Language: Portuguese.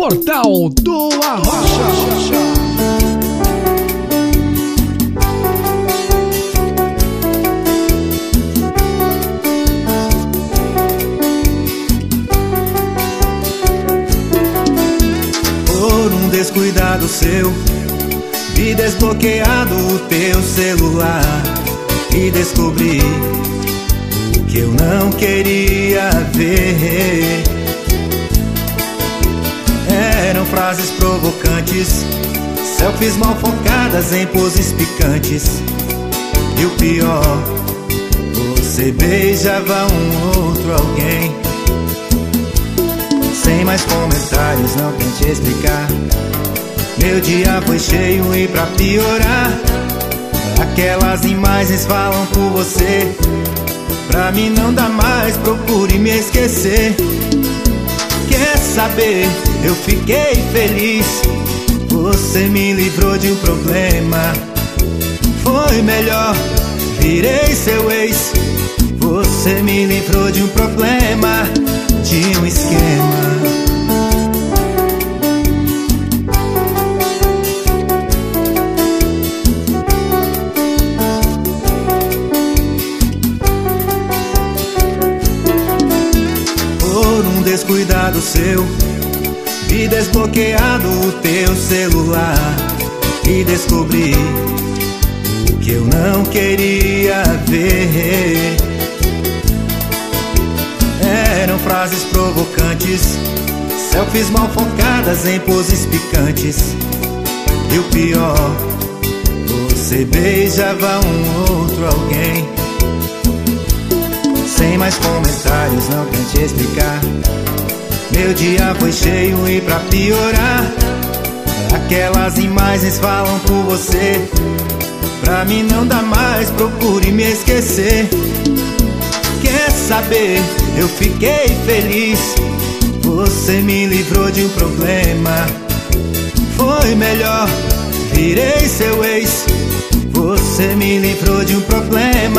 Portal do Arrocha. Por um descuidado seu, vi desbloqueado o teu celular e descobri o que eu não queria ver. Frases provocantes, selfies mal focadas em poses picantes. E o pior, você beijava um outro alguém. Sem mais comentários, não tente explicar. Meu dia foi cheio e pra piorar, aquelas imagens falam por você. Pra mim não dá mais, procure me esquecer. Saber? Eu fiquei feliz. Você me livrou de um problema. Foi melhor, virei seu ex. Você me livrou de um problema, de um esquema. Descuidado seu, vi desbloqueado o teu celular e descobri o que eu não queria ver. Eram frases provocantes, selfies mal focadas em poses picantes. E o pior, você beijava um outro alguém. Sem mais comentários, não tente explicar. Meu dia foi cheio e pra piorar, aquelas imagens falam por você. Pra mim não dá mais, procure me esquecer. Quer saber? Eu fiquei feliz. Você me livrou de um problema. Foi melhor, virei seu ex. Você me livrou de um problema.